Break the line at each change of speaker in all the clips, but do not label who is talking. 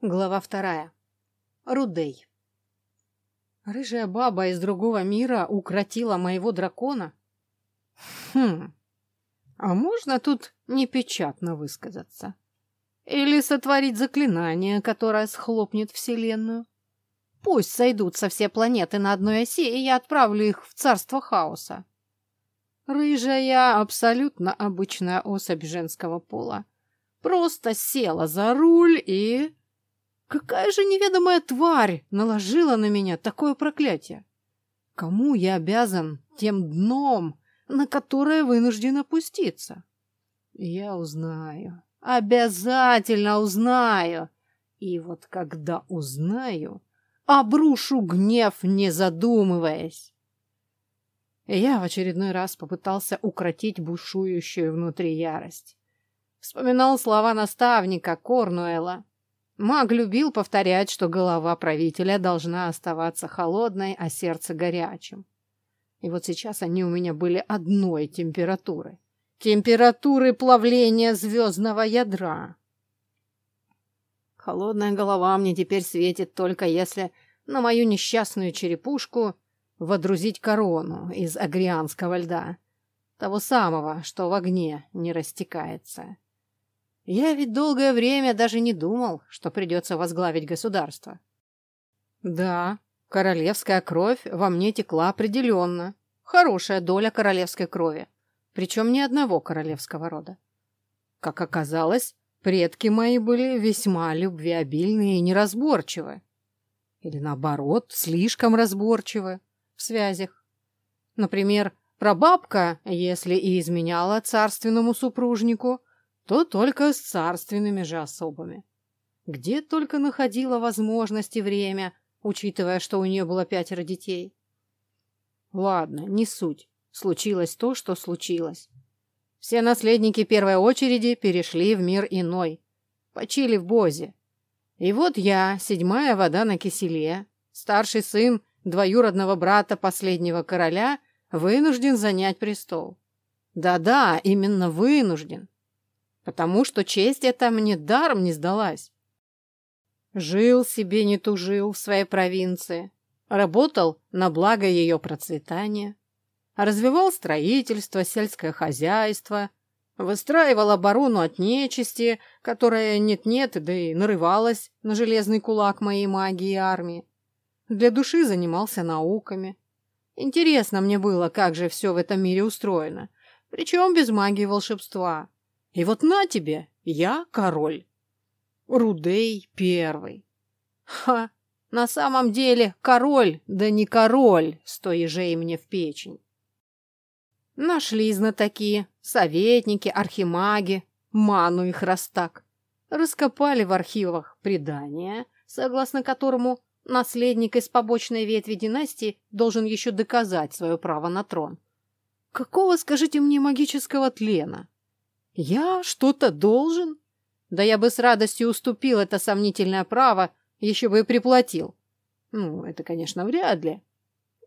Глава вторая. Рудей. Рыжая баба из другого мира укротила моего дракона? Хм. А можно тут непечатно высказаться? Или сотворить заклинание, которое схлопнет Вселенную? Пусть сойдутся все планеты на одной оси, и я отправлю их в царство хаоса. Рыжая, абсолютно обычная особь женского пола. Просто села за руль и Какая же неведомая тварь наложила на меня такое проклятие? Кому я обязан тем дном, на которое вынужден опуститься? Я узнаю. Обязательно узнаю. И вот когда узнаю, обрушу гнев, не задумываясь. Я в очередной раз попытался укротить бушующую внутри ярость. Вспоминал слова наставника Корнуэла. Маг любил повторять, что голова правителя должна оставаться холодной, а сердце горячим. И вот сейчас они у меня были одной температуры. Температуры плавления звездного ядра. Холодная голова мне теперь светит только если на мою несчастную черепушку водрузить корону из агрианского льда, того самого, что в огне не растекается. Я ведь долгое время даже не думал, что придется возглавить государство. Да, королевская кровь во мне текла определенно. Хорошая доля королевской крови. Причем ни одного королевского рода. Как оказалось, предки мои были весьма любвеобильны и неразборчивы. Или наоборот, слишком разборчивы в связях. Например, прабабка, если и изменяла царственному супружнику, то только с царственными же особами. Где только находила возможности время, учитывая, что у нее было пятеро детей. Ладно, не суть. Случилось то, что случилось. Все наследники первой очереди перешли в мир иной. Почили в Бозе. И вот я, седьмая вода на киселе, старший сын двоюродного брата последнего короля, вынужден занять престол. Да-да, именно вынужден потому что честь эта мне даром не сдалась. Жил себе не тужил в своей провинции, работал на благо ее процветания, развивал строительство, сельское хозяйство, выстраивал оборону от нечисти, которая нет-нет, да и нарывалась на железный кулак моей магии и армии. Для души занимался науками. Интересно мне было, как же все в этом мире устроено, причем без магии волшебства. И вот на тебе, я король. Рудей первый. Ха, на самом деле король, да не король, сто ежей мне в печень. Нашли знатоки, советники, архимаги, ману их растак. Раскопали в архивах предание, согласно которому наследник из побочной ветви династии должен еще доказать свое право на трон. Какого, скажите мне, магического тлена? Я что-то должен? Да я бы с радостью уступил это сомнительное право, еще бы и приплатил. Ну, это, конечно, вряд ли.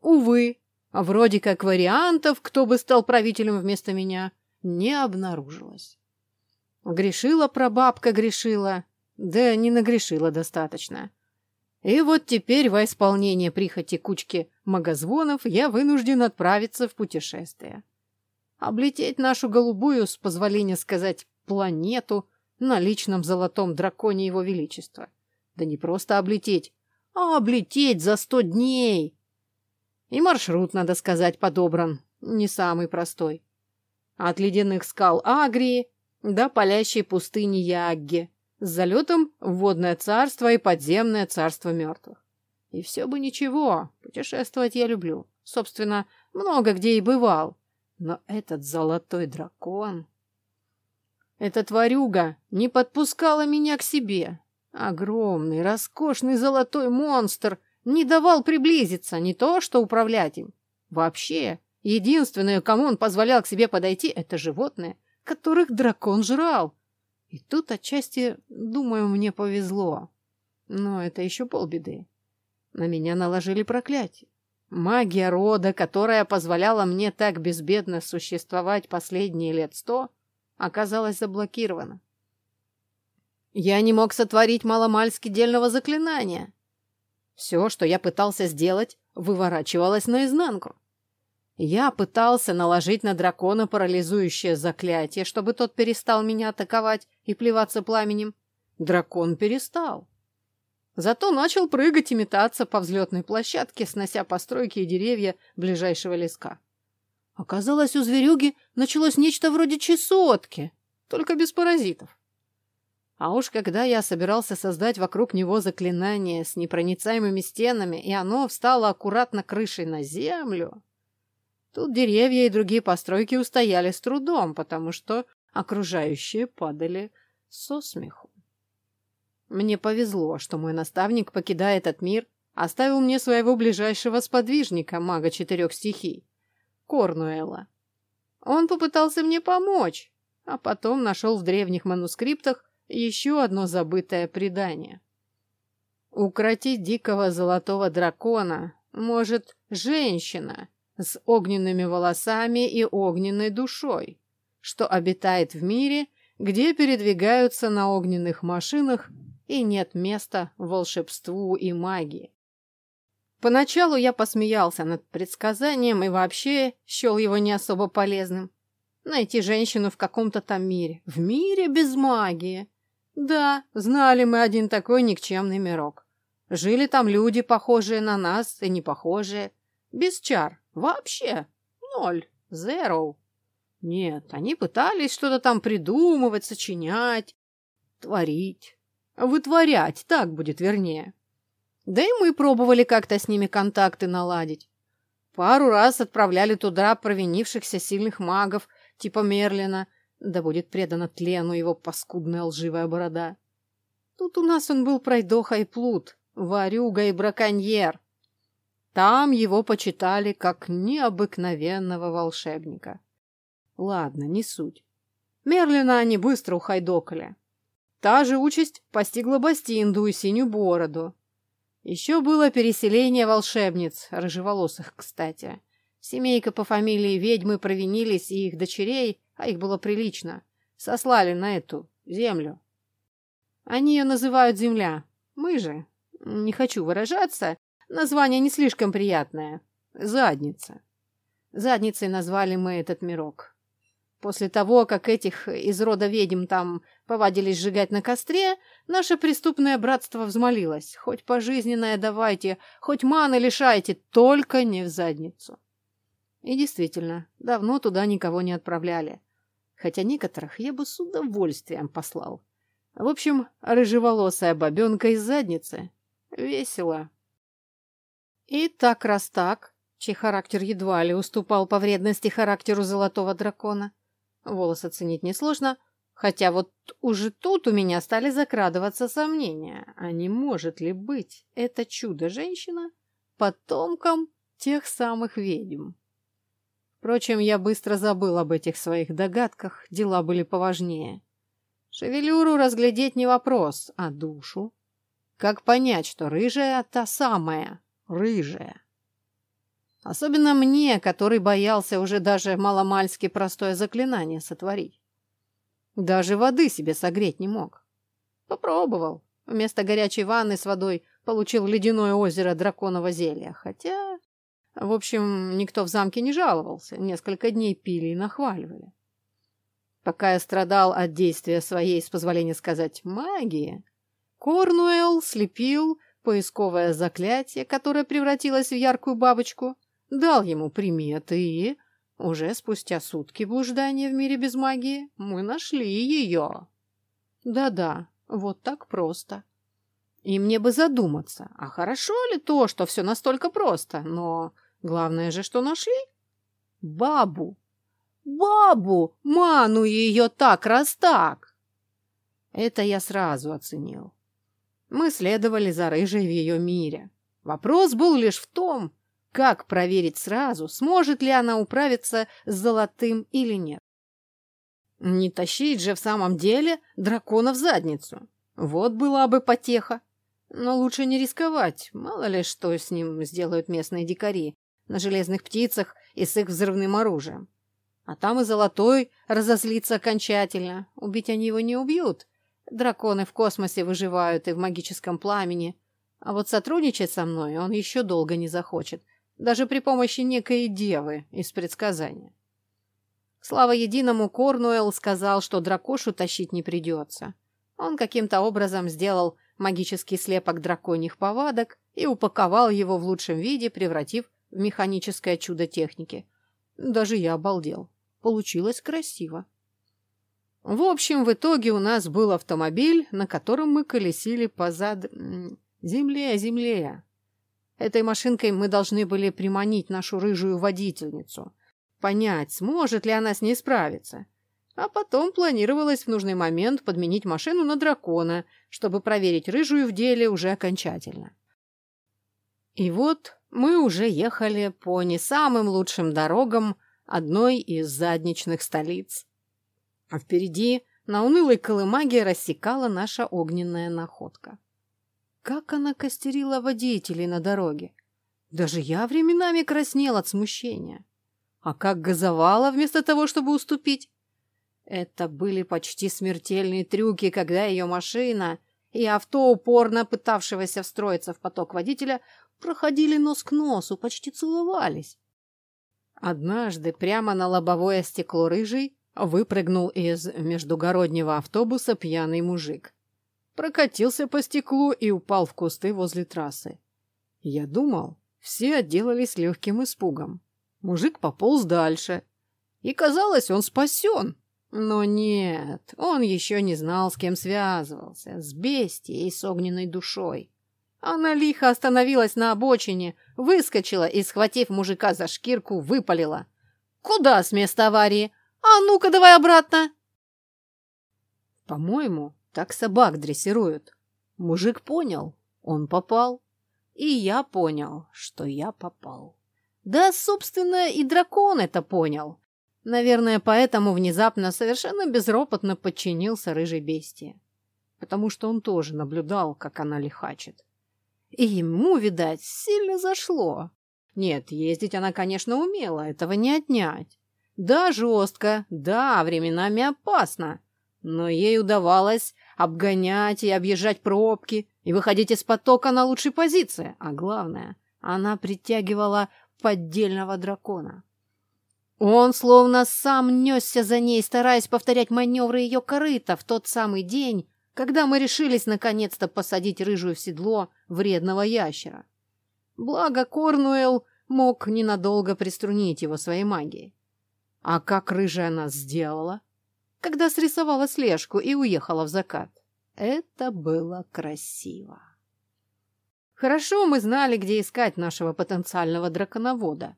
Увы, вроде как вариантов, кто бы стал правителем вместо меня, не обнаружилось. Грешила прабабка, грешила, да не нагрешила достаточно. И вот теперь во исполнение прихоти кучки магозвонов я вынужден отправиться в путешествие облететь нашу голубую, с позволения сказать, планету на личном золотом драконе его величества. Да не просто облететь, а облететь за сто дней. И маршрут, надо сказать, подобран, не самый простой. От ледяных скал Агрии до палящей пустыни Ягги с залетом в водное царство и подземное царство мертвых. И все бы ничего, путешествовать я люблю. Собственно, много где и бывал. Но этот золотой дракон... Эта тварюга не подпускала меня к себе. Огромный, роскошный золотой монстр не давал приблизиться, не то что управлять им. Вообще, единственное, кому он позволял к себе подойти, это животные, которых дракон жрал. И тут отчасти, думаю, мне повезло. Но это еще полбеды. На меня наложили проклятие. Магия рода, которая позволяла мне так безбедно существовать последние лет сто, оказалась заблокирована. Я не мог сотворить маломальски дельного заклинания. Все, что я пытался сделать, выворачивалось наизнанку. Я пытался наложить на дракона парализующее заклятие, чтобы тот перестал меня атаковать и плеваться пламенем. Дракон перестал. Зато начал прыгать и метаться по взлетной площадке, снося постройки и деревья ближайшего леска. Оказалось, у зверюги началось нечто вроде чесотки, только без паразитов. А уж когда я собирался создать вокруг него заклинание с непроницаемыми стенами, и оно встало аккуратно крышей на землю, тут деревья и другие постройки устояли с трудом, потому что окружающие падали со смеху. Мне повезло, что мой наставник, покидая этот мир, оставил мне своего ближайшего сподвижника, мага четырех стихий, Корнуэла. Он попытался мне помочь, а потом нашел в древних манускриптах еще одно забытое предание. Укротить дикого золотого дракона может женщина с огненными волосами и огненной душой, что обитает в мире, где передвигаются на огненных машинах и нет места волшебству и магии. Поначалу я посмеялся над предсказанием и вообще счел его не особо полезным. Найти женщину в каком-то там мире. В мире без магии. Да, знали мы один такой никчемный мирок. Жили там люди, похожие на нас и не похожие. Без чар. Вообще. Ноль. Зеро. Нет, они пытались что-то там придумывать, сочинять, творить. Вытворять, так будет вернее. Да и мы пробовали как-то с ними контакты наладить. Пару раз отправляли туда провинившихся сильных магов, типа Мерлина, да будет предана тлену его паскудная лживая борода. Тут у нас он был пройдоха и плут, ворюга и браконьер. Там его почитали как необыкновенного волшебника. Ладно, не суть. Мерлина они быстро ухайдокали. Та же участь постигла Бастинду и Синюю Бороду. Еще было переселение волшебниц, рыжеволосых, кстати. Семейка по фамилии ведьмы провинились, и их дочерей, а их было прилично, сослали на эту землю. Они ее называют земля. Мы же, не хочу выражаться, название не слишком приятное. Задница. Задницей назвали мы этот мирок. После того, как этих из рода ведьм там повадились сжигать на костре, наше преступное братство взмолилось. Хоть пожизненное давайте, хоть маны лишайте, только не в задницу. И действительно, давно туда никого не отправляли. Хотя некоторых я бы с удовольствием послал. В общем, рыжеволосая бабенка из задницы. Весело. И так раз так, чей характер едва ли уступал по вредности характеру золотого дракона, Волос оценить несложно, хотя вот уже тут у меня стали закрадываться сомнения, а не может ли быть это чудо-женщина потомком тех самых ведьм? Впрочем, я быстро забыл об этих своих догадках, дела были поважнее. Шевелюру разглядеть не вопрос, а душу. Как понять, что рыжая та самая, рыжая? Особенно мне, который боялся уже даже маломальски простое заклинание сотворить. Даже воды себе согреть не мог. Попробовал. Вместо горячей ванны с водой получил ледяное озеро драконового зелья. Хотя, в общем, никто в замке не жаловался. Несколько дней пили и нахваливали. Пока я страдал от действия своей, с позволения сказать, магии, Корнуэлл слепил поисковое заклятие, которое превратилось в яркую бабочку, дал ему приметы и... Уже спустя сутки блуждания в мире без магии мы нашли ее. Да-да, вот так просто. И мне бы задуматься, а хорошо ли то, что все настолько просто, но главное же, что нашли? Бабу. Бабу! Ману ее так раз так! Это я сразу оценил. Мы следовали за рыжей в ее мире. Вопрос был лишь в том, как проверить сразу, сможет ли она управиться с золотым или нет? Не тащить же в самом деле дракона в задницу. Вот была бы потеха. Но лучше не рисковать, мало ли что с ним сделают местные дикари на железных птицах и с их взрывным оружием. А там и золотой разозлится окончательно. Убить они его не убьют. Драконы в космосе выживают и в магическом пламени. А вот сотрудничать со мной он еще долго не захочет. Даже при помощи некой девы из предсказания. Слава единому, Корнуэлл сказал, что дракошу тащить не придется. Он каким-то образом сделал магический слепок драконьих повадок и упаковал его в лучшем виде, превратив в механическое чудо техники. Даже я обалдел. Получилось красиво. В общем, в итоге у нас был автомобиль, на котором мы колесили по зад... земле, земле. Этой машинкой мы должны были приманить нашу рыжую водительницу, понять, сможет ли она с ней справиться. А потом планировалось в нужный момент подменить машину на дракона, чтобы проверить рыжую в деле уже окончательно. И вот мы уже ехали по не самым лучшим дорогам одной из задничных столиц. А впереди на унылой колымаге рассекала наша огненная находка. Как она костерила водителей на дороге! Даже я временами краснел от смущения. А как газовала вместо того, чтобы уступить! Это были почти смертельные трюки, когда ее машина и авто, упорно пытавшегося встроиться в поток водителя, проходили нос к носу, почти целовались. Однажды прямо на лобовое стекло рыжий Выпрыгнул из междугороднего автобуса пьяный мужик. Прокатился по стеклу и упал в кусты возле трассы. Я думал, все отделались легким испугом. Мужик пополз дальше. И казалось, он спасен. Но нет, он еще не знал, с кем связывался. С бестией с огненной душой. Она лихо остановилась на обочине, выскочила и, схватив мужика за шкирку, выпалила. «Куда с места аварии? «А ну-ка, давай обратно!» По-моему, так собак дрессируют. Мужик понял, он попал. И я понял, что я попал. Да, собственно, и дракон это понял. Наверное, поэтому внезапно совершенно безропотно подчинился рыжей бестии. Потому что он тоже наблюдал, как она лихачит. И ему, видать, сильно зашло. Нет, ездить она, конечно, умела, этого не отнять. Да, жестко, да, временами опасно. Но ей удавалось обгонять и объезжать пробки и выходить из потока на лучшей позиции. А главное, она притягивала поддельного дракона. Он словно сам несся за ней, стараясь повторять маневры ее корыта в тот самый день, когда мы решились наконец-то посадить рыжую в седло вредного ящера. Благо Корнуэлл мог ненадолго приструнить его своей магией. А как рыжая нас сделала? Когда срисовала слежку и уехала в закат. Это было красиво. Хорошо мы знали, где искать нашего потенциального драконовода.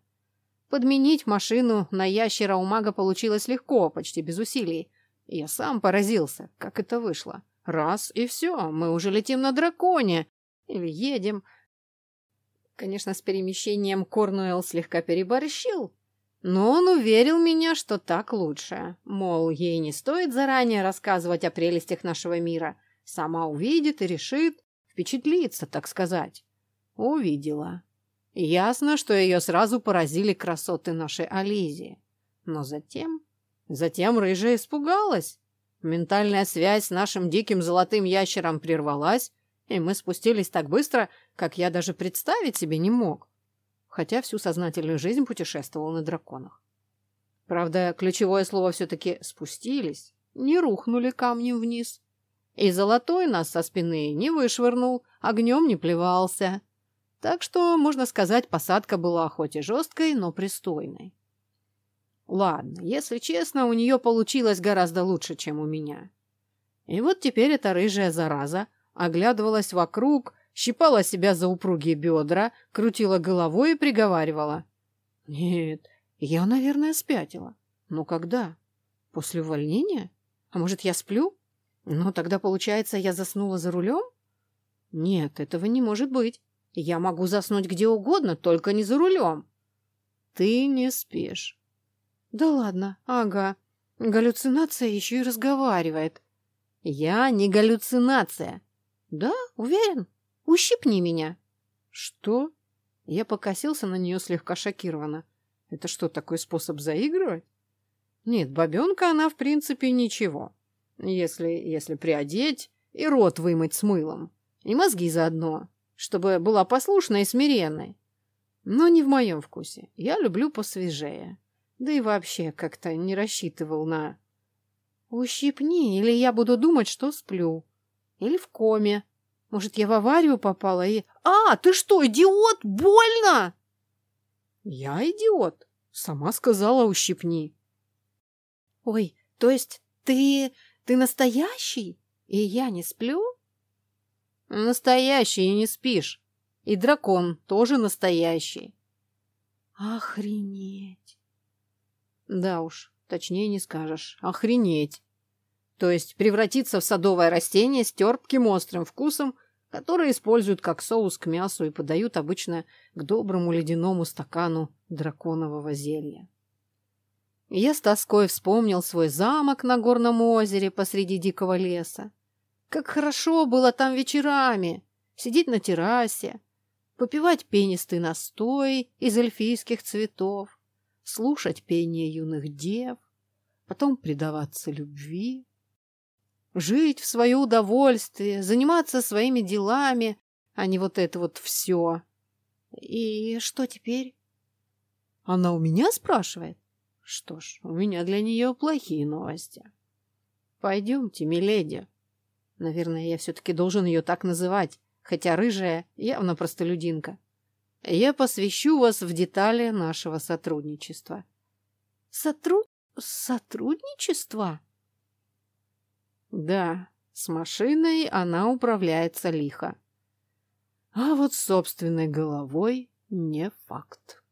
Подменить машину на ящера у мага получилось легко, почти без усилий. Я сам поразился, как это вышло. Раз и все, мы уже летим на драконе. Или едем. Конечно, с перемещением Корнуэлл слегка переборщил, но он уверил меня, что так лучше. Мол, ей не стоит заранее рассказывать о прелестях нашего мира. Сама увидит и решит, впечатлиться, так сказать. Увидела. Ясно, что ее сразу поразили красоты нашей Ализии. Но затем... Затем рыжая испугалась. Ментальная связь с нашим диким золотым ящером прервалась, и мы спустились так быстро, как я даже представить себе не мог хотя всю сознательную жизнь путешествовал на драконах. Правда, ключевое слово все-таки «спустились», не рухнули камнем вниз. И золотой нас со спины не вышвырнул, огнем не плевался. Так что, можно сказать, посадка была хоть и жесткой, но пристойной. Ладно, если честно, у нее получилось гораздо лучше, чем у меня. И вот теперь эта рыжая зараза оглядывалась вокруг, щипала себя за упругие бедра, крутила головой и приговаривала. «Нет, я, наверное, спятила. Но когда? После увольнения? А может, я сплю? Ну, тогда, получается, я заснула за рулем? Нет, этого не может быть. Я могу заснуть где угодно, только не за рулем. Ты не спишь. Да ладно, ага. Галлюцинация еще и разговаривает. Я не галлюцинация. Да, уверен? Ущипни меня!» «Что?» Я покосился на нее слегка шокированно. «Это что, такой способ заигрывать?» «Нет, бабенка она, в принципе, ничего. Если, если приодеть и рот вымыть с мылом. И мозги заодно, чтобы была послушной и смиренной. Но не в моем вкусе. Я люблю посвежее. Да и вообще как-то не рассчитывал на... Ущипни, или я буду думать, что сплю. Или в коме. Может, я в аварию попала и... А, ты что, идиот? Больно! Я идиот. Сама сказала, ущипни. Ой, то есть ты... ты настоящий? И я не сплю? Настоящий и не спишь. И дракон тоже настоящий. Охренеть. Да уж, точнее не скажешь. Охренеть. То есть превратиться в садовое растение с терпким острым вкусом, которое используют как соус к мясу и подают обычно к доброму ледяному стакану драконового зелья. Я с тоской вспомнил свой замок на горном озере посреди дикого леса. Как хорошо было там вечерами сидеть на террасе, попивать пенистый настой из эльфийских цветов, слушать пение юных дев, потом предаваться любви, жить в свое удовольствие, заниматься своими делами, а не вот это вот все. И что теперь? Она у меня спрашивает? Что ж, у меня для нее плохие новости. Пойдемте, миледи. Наверное, я все-таки должен ее так называть, хотя рыжая явно простолюдинка. Я посвящу вас в детали нашего сотрудничества. Сотру... сотрудничество? Да, с машиной она управляется лихо. А вот собственной головой не факт.